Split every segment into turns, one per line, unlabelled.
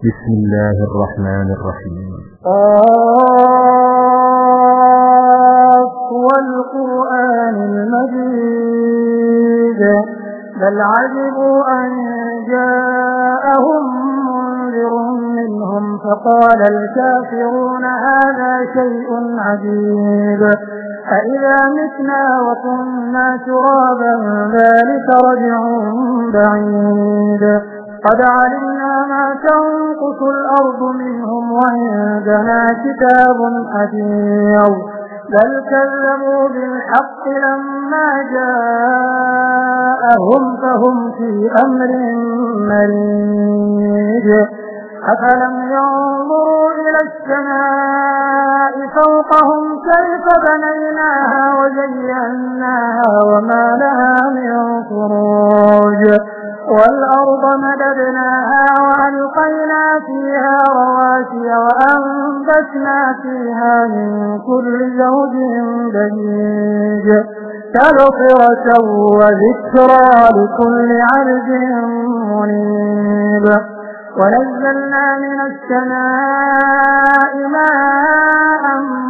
بسم الله الرحمن الرحيم.
آف والقرآن المجيد. بل عجبوا أن جاءهم منذر منهم فقال الكافرون هذا شيء عجيب. أئذا متنا وكنا ترابا ذلك رجع بعيد. قد علمنا ما تنقص الأرض منهم وعندنا كتاب حديث بل كذبوا بالحق لما جاءهم فهم في أمر مريج. أفلم ينظروا إلى السماء فوقهم كيف بنيناها وزيناها وما لها من فروج والأرض مددناها وألقينا فيها رواسي وأنبتنا فيها من كل زوج بهيج. تبصرة وذكرى لكل عرض منيب. ونزلنا من السماء ماء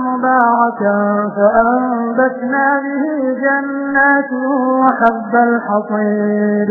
مباركا فأنبتنا به جنات وحب الحصيد.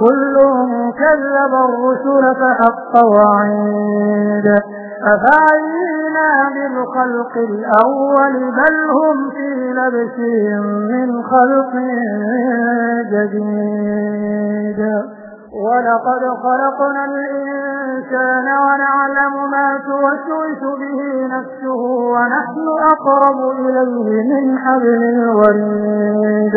كلهم كذب الرسل فحق وعيد. أفعينا بالخلق الأول بل هم في لبس من خلق جديد. ولقد خلقنا الإنسان ونعلم ما توسوس به نفسه ونحن أقرب إليه من حبل الوريد.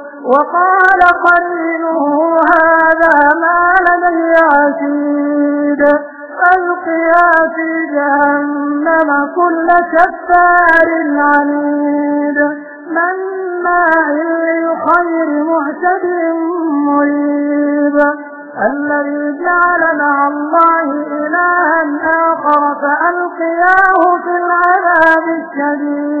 وقال قرينه هذا ما لدي عتيد. ألقيا في جهنم كل كفار عنيد. مناع للخير معتد مريب. الذي جعل مع الله إلها آخر فألقياه في العذاب الشديد.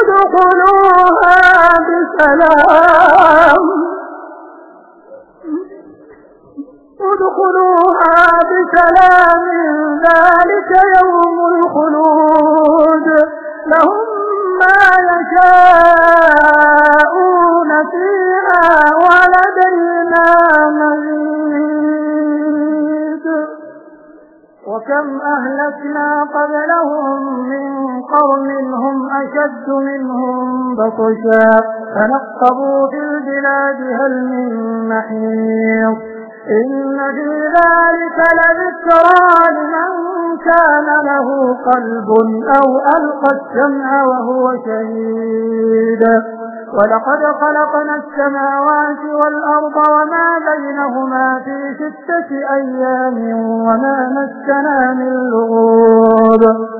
ادخلوها بسلام. ادخلوها بسلام ذلك يوم الخلود. لهم ما يشاءون فيها ولدينا مزيد وكم أهلكنا قبلهم من قرن هم أشد منهم بطشا. فنقبوا في البلاد هل من محيط. إن في ذلك لذكرى لمن كان له قلب أو ألقى السمع وهو شهيد. ولقد خلقنا السماوات والأرض وما بينهما في ستة أيام وما مسنا من لغوب.